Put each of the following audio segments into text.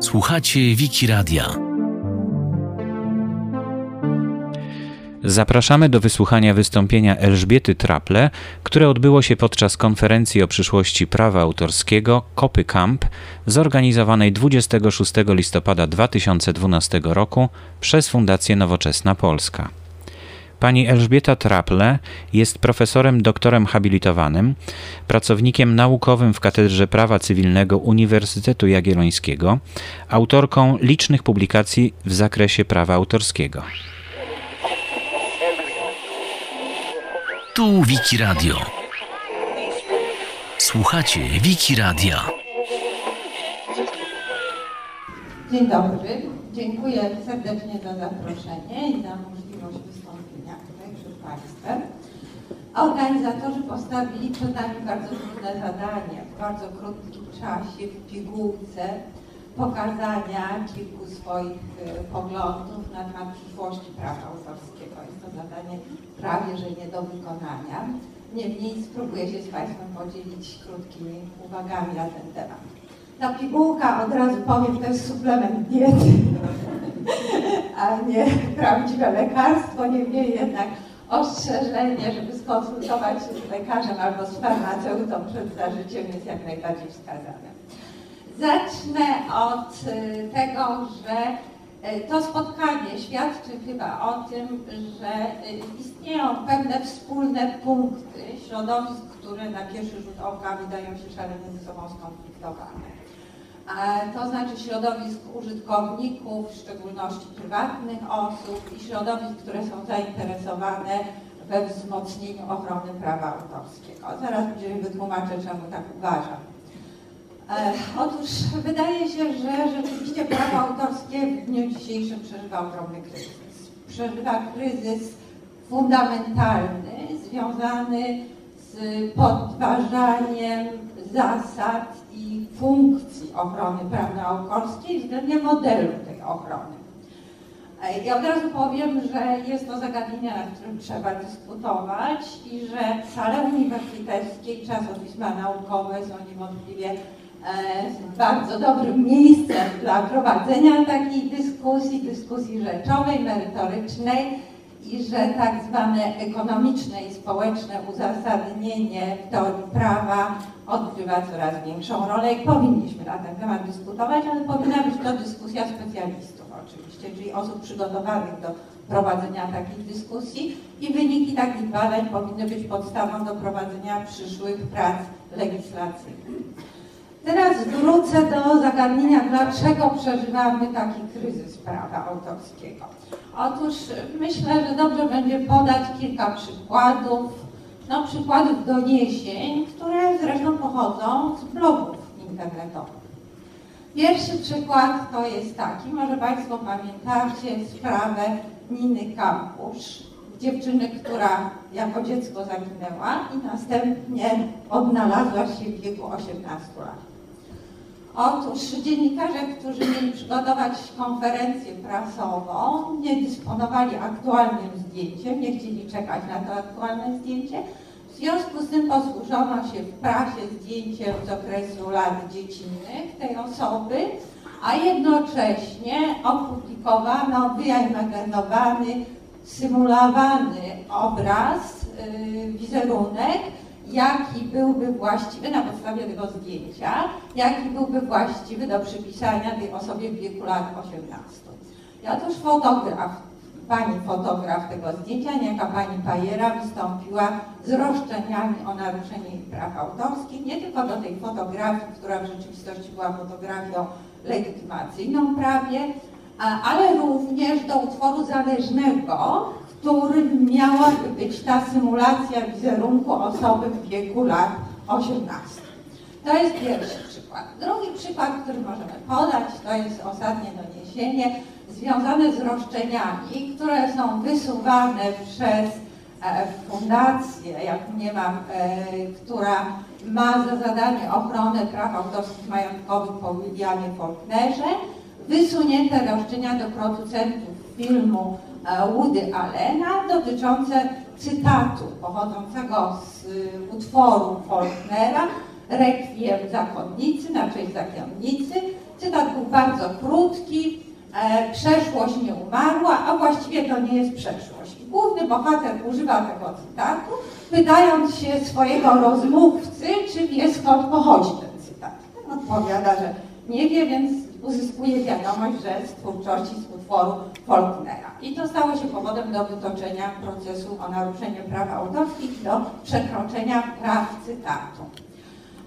Słuchacie Wiki Radia. Zapraszamy do wysłuchania wystąpienia Elżbiety Traple, które odbyło się podczas konferencji o przyszłości prawa autorskiego Kopy Camp, zorganizowanej 26 listopada 2012 roku przez Fundację Nowoczesna Polska. Pani Elżbieta Traple jest profesorem doktorem habilitowanym, pracownikiem naukowym w Katedrze Prawa Cywilnego Uniwersytetu Jagiellońskiego, autorką licznych publikacji w zakresie prawa autorskiego. Tu Wiki Radio. Słuchacie Wiki Radia. Dzień dobry. Dziękuję serdecznie za zaproszenie i za możliwość wystąpienia tutaj przed Państwem. Organizatorzy postawili przed nami bardzo trudne zadanie w bardzo krótkim czasie, w pigułce pokazania kilku swoich y, poglądów na temat przyszłości prawa autorskiego. Jest to zadanie prawie, że nie do wykonania. Niemniej spróbuję się z Państwem podzielić krótkimi uwagami na ten temat. Ta pigułka, od razu powiem, to jest suplement diety, a nie prawdziwe lekarstwo. Niemniej jednak ostrzeżenie, żeby skonsultować się z lekarzem albo z farmaceutą przed zażyciem jest jak najbardziej wskazane. Zacznę od y, tego, że y, to spotkanie świadczy chyba o tym, że y, istnieją pewne wspólne punkty środowisk, które na pierwszy rzut oka wydają się szalenie ze sobą skonfliktowane. To znaczy środowisk użytkowników, w szczególności prywatnych osób i środowisk, które są zainteresowane we wzmocnieniu ochrony prawa autorskiego. Zaraz będziemy wytłumaczę, czemu tak uważam. E, otóż wydaje się, że rzeczywiście prawo autorskie w dniu dzisiejszym przeżywa ogromny kryzys. Przeżywa kryzys fundamentalny, związany z podważaniem zasad i funkcji ochrony prawno-autorskiej względem modelu tej ochrony. E, ja od razu powiem, że jest to zagadnienie, nad którym trzeba dyskutować i że sale uniwersyteckie i czasopisma naukowe są niewątpliwie E, bardzo dobrym miejscem dla prowadzenia takiej dyskusji, dyskusji rzeczowej, merytorycznej i że tak zwane ekonomiczne i społeczne uzasadnienie w teorii prawa odgrywa coraz większą rolę i powinniśmy na ten temat dyskutować, ale powinna być to dyskusja specjalistów oczywiście, czyli osób przygotowanych do prowadzenia takich dyskusji i wyniki takich badań powinny być podstawą do prowadzenia przyszłych prac legislacyjnych. Teraz wrócę do zagadnienia, dlaczego przeżywamy taki kryzys prawa autorskiego. Otóż myślę, że dobrze będzie podać kilka przykładów, no przykładów doniesień, które zresztą pochodzą z blogów internetowych. Pierwszy przykład to jest taki, może Państwo pamiętacie sprawę Niny Kampusz, dziewczyny, która jako dziecko zaginęła i następnie odnalazła się w wieku 18 lat. Otóż dziennikarze, którzy mieli przygotować konferencję prasową, nie dysponowali aktualnym zdjęciem, nie chcieli czekać na to aktualne zdjęcie. W związku z tym posłużono się w prasie zdjęciem z okresu lat dziecinnych tej osoby, a jednocześnie opublikowano wyimaginowany, symulowany obraz, yy, wizerunek jaki byłby właściwy na podstawie tego zdjęcia, jaki byłby właściwy do przypisania tej osobie w wieku lat 18. I otóż fotograf, pani fotograf tego zdjęcia, niejaka pani Pajera wystąpiła z roszczeniami o naruszenie praw autorskich, nie tylko do tej fotografii, która w rzeczywistości była fotografią legitymacyjną prawie, ale również do utworu zależnego, którym miałaby być ta symulacja wizerunku osoby w wieku lat 18. To jest pierwszy przykład. Drugi przykład, który możemy podać, to jest ostatnie doniesienie związane z roszczeniami, które są wysuwane przez e, fundację, jak mniemam, e, która ma za zadanie ochronę praw autorskich majątkowych po Williamie Faulknerze, wysunięte roszczenia do producentów filmu Woody Allena dotyczące cytatu pochodzącego z y, utworu Faulknera Rekwiem zakonnicy, na cześć zakonnicy. Cytat był bardzo krótki, e, przeszłość nie umarła, a właściwie to nie jest przeszłość. Główny bohater używa tego cytatu, pytając się swojego rozmówcy, czy wie skąd pochodzi ten cytat. Ten odpowiada, że nie wie, więc uzyskuje wiadomość, że z twórczości, z utworu Faulknera. I to stało się powodem do wytoczenia procesu o naruszenie praw autorskich, do przekroczenia praw cytatu.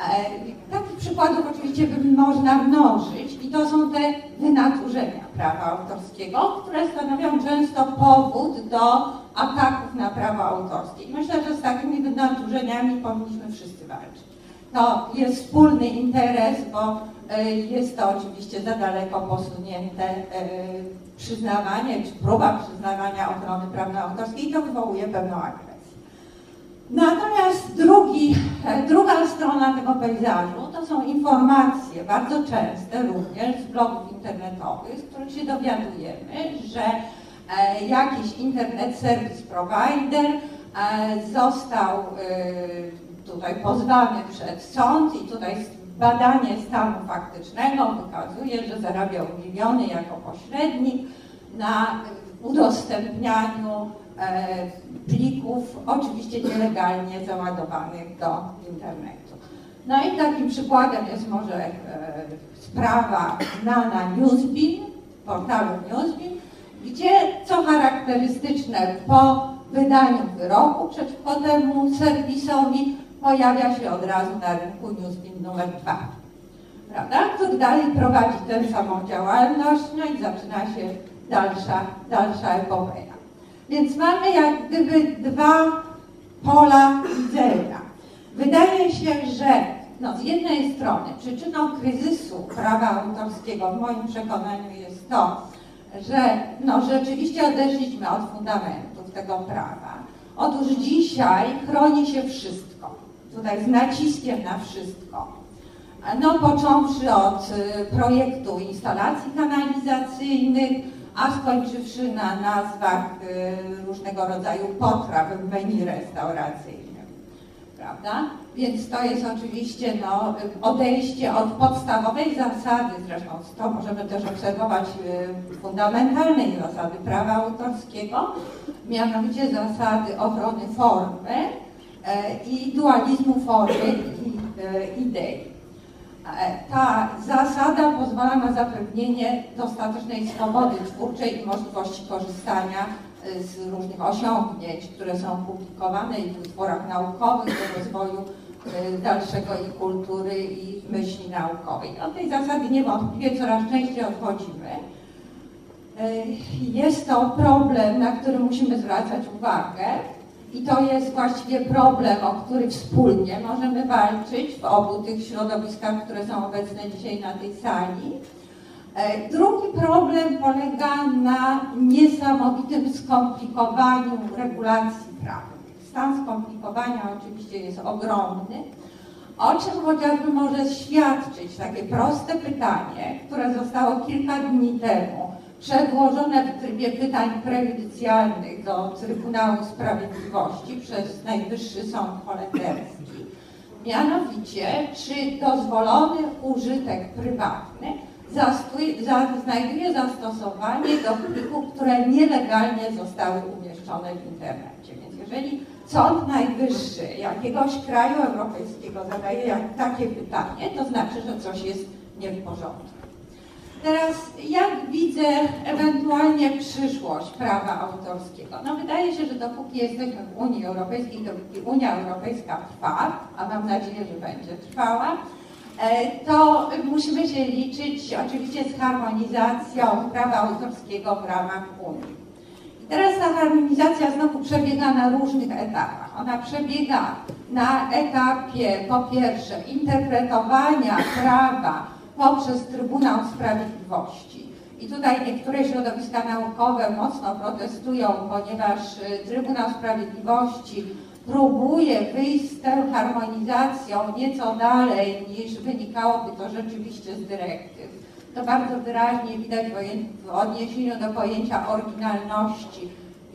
E, takich przykładów oczywiście można mnożyć i to są te wynaturzenia prawa autorskiego, które stanowią często powód do ataków na prawa autorskie. I myślę, że z takimi wynaturzeniami powinniśmy wszyscy walczyć. To jest wspólny interes, bo e, jest to oczywiście za daleko posunięte e, przyznawanie, czy próba przyznawania ochrony praw autorskich i to wywołuje pewną agresję. Natomiast drugi, druga strona tego pejzażu to są informacje, bardzo częste również z blogów internetowych, z których się dowiadujemy, że e, jakiś internet service provider e, został e, tutaj pozwany przed sąd i tutaj badanie stanu faktycznego wykazuje, że zarabiał miliony jako pośrednik na udostępnianiu E, plików, oczywiście nielegalnie załadowanych do internetu. No i takim przykładem jest może e, sprawa Nana Newsbeam, portalu Newsbeam, gdzie co charakterystyczne po wydaniu wyroku przeciwko temu serwisowi pojawia się od razu na rynku Newsbeam numer 2, prawda? który dalej prowadzi tę samą działalność, no i zaczyna się dalsza, dalsza epopeja. Więc mamy jak gdyby dwa pola widzenia. Wydaje się, że no, z jednej strony przyczyną kryzysu prawa autorskiego w moim przekonaniu jest to, że no, rzeczywiście odeszliśmy od fundamentów tego prawa. Otóż dzisiaj chroni się wszystko, tutaj z naciskiem na wszystko. No począwszy od y, projektu instalacji kanalizacyjnych, a skończywszy na nazwach y, różnego rodzaju potraw w menu restauracyjnym. Prawda? Więc to jest oczywiście no, odejście od podstawowej zasady, zresztą to możemy też obserwować y, fundamentalnej zasady prawa autorskiego, mianowicie zasady ochrony formy i dualizmu formy i idei. E, ta zasada pozwala na zapewnienie dostatecznej swobody twórczej i możliwości korzystania e, z różnych osiągnięć, które są publikowane i w utworach naukowych do rozwoju e, dalszego i kultury i myśli naukowej. Od tej zasady niewątpliwie coraz częściej odchodzimy. Jest to problem, na który musimy zwracać uwagę. I to jest właściwie problem, o który wspólnie możemy walczyć w obu tych środowiskach, które są obecne dzisiaj na tej sali. E, drugi problem polega na niesamowitym skomplikowaniu regulacji prawnych. Stan skomplikowania oczywiście jest ogromny, o czym chociażby może świadczyć takie proste pytanie, które zostało kilka dni temu przedłożone w trybie pytań prejudycjalnych do Trybunału Sprawiedliwości przez Najwyższy Sąd Holenderski. Mianowicie, czy dozwolony użytek prywatny za, znajduje zastosowanie do plików, które nielegalnie zostały umieszczone w internecie. Więc jeżeli Sąd Najwyższy jakiegoś kraju europejskiego zadaje takie pytanie, to znaczy, że coś jest nie w porządku. Widzę ewentualnie przyszłość prawa autorskiego? No wydaje się, że dopóki jesteśmy w Unii Europejskiej, dopóki Unia Europejska trwa, a mam nadzieję, że będzie trwała, e, to musimy się liczyć oczywiście z harmonizacją prawa autorskiego w ramach Unii. I teraz ta harmonizacja znowu przebiega na różnych etapach. Ona przebiega na etapie po pierwsze interpretowania prawa poprzez Trybunał Sprawiedliwości. I tutaj niektóre środowiska naukowe mocno protestują, ponieważ y, Trybunał Sprawiedliwości próbuje wyjść z tą harmonizacją nieco dalej niż wynikałoby to rzeczywiście z dyrektyw. To bardzo wyraźnie widać w odniesieniu do pojęcia oryginalności,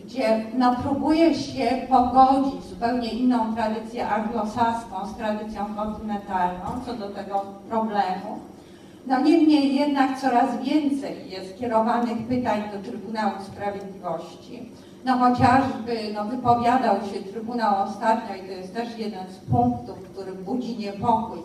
gdzie no, próbuje się pogodzić zupełnie inną tradycję anglosaską z tradycją kontynentalną co do tego problemu. No niemniej jednak coraz więcej jest kierowanych pytań do Trybunału Sprawiedliwości. No chociażby no, wypowiadał się Trybunał ostatnio i to jest też jeden z punktów, który budzi niepokój,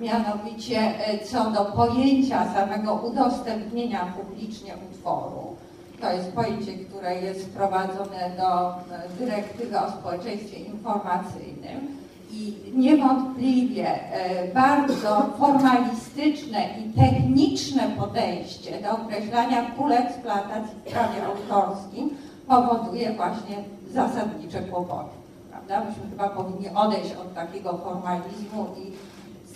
mianowicie e, co do pojęcia samego udostępnienia publicznie utworu. To jest pojęcie, które jest wprowadzone do e, dyrektywy o społeczeństwie informacyjnym i niewątpliwie e, bardzo formalistyczne i techniczne podejście do określania pól eksploatacji w prawie autorskim powoduje właśnie zasadnicze kłopoty. Prawda? Myśmy chyba powinni odejść od takiego formalizmu i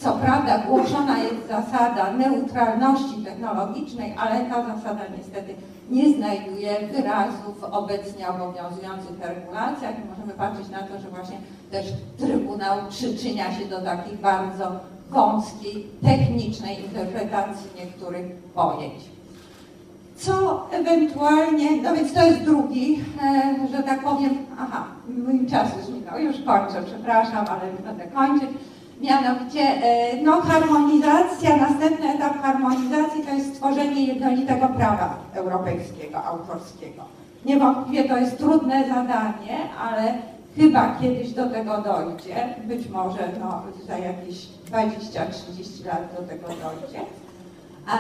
co prawda głoszona jest zasada neutralności technologicznej, ale ta zasada niestety nie znajduje wyrazu w obecnie obowiązujących regulacjach i możemy patrzeć na to, że właśnie też Trybunał przyczynia się do takiej bardzo wąskiej, technicznej interpretacji niektórych pojęć. Co ewentualnie, no więc to jest drugi, e, że tak powiem, aha, mój czas już minął, już kończę, przepraszam, ale będę kończyć. Mianowicie e, no, harmonizacja, następny etap harmonizacji to jest stworzenie jednolitego prawa europejskiego, autorskiego. Niewątpliwie to jest trudne zadanie, ale chyba kiedyś do tego dojdzie. Być może no, za jakieś 20-30 lat do tego dojdzie.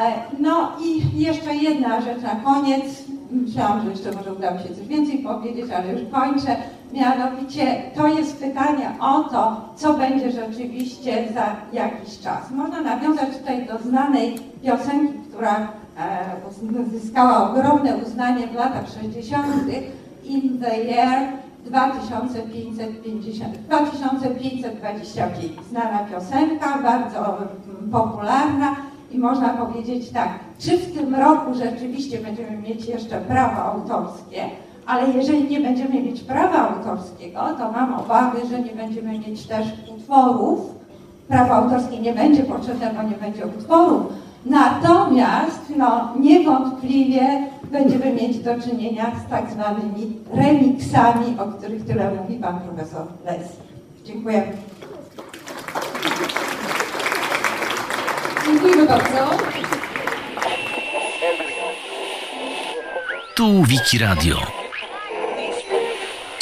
E, no i jeszcze jedna rzecz na koniec. Myślałam, że jeszcze może uda mi się coś więcej powiedzieć, ale już kończę. Mianowicie to jest pytanie o to, co będzie rzeczywiście za jakiś czas. Można nawiązać tutaj do znanej piosenki, która e, zyskała ogromne uznanie w latach 60. In the year 2550, 2525. Znana piosenka, bardzo popularna i można powiedzieć tak, czy w tym roku rzeczywiście będziemy mieć jeszcze prawa autorskie, ale jeżeli nie będziemy mieć prawa autorskiego, to mam obawy, że nie będziemy mieć też utworów. Prawo autorskie nie będzie potrzebne, bo nie będzie utworów. Natomiast no, niewątpliwie będziemy mieć do czynienia z tak zwanymi remixami, o których tyle mówi pan profesor Les. Dziękuję. Dziękujemy bardzo. Tu Wiki Radio.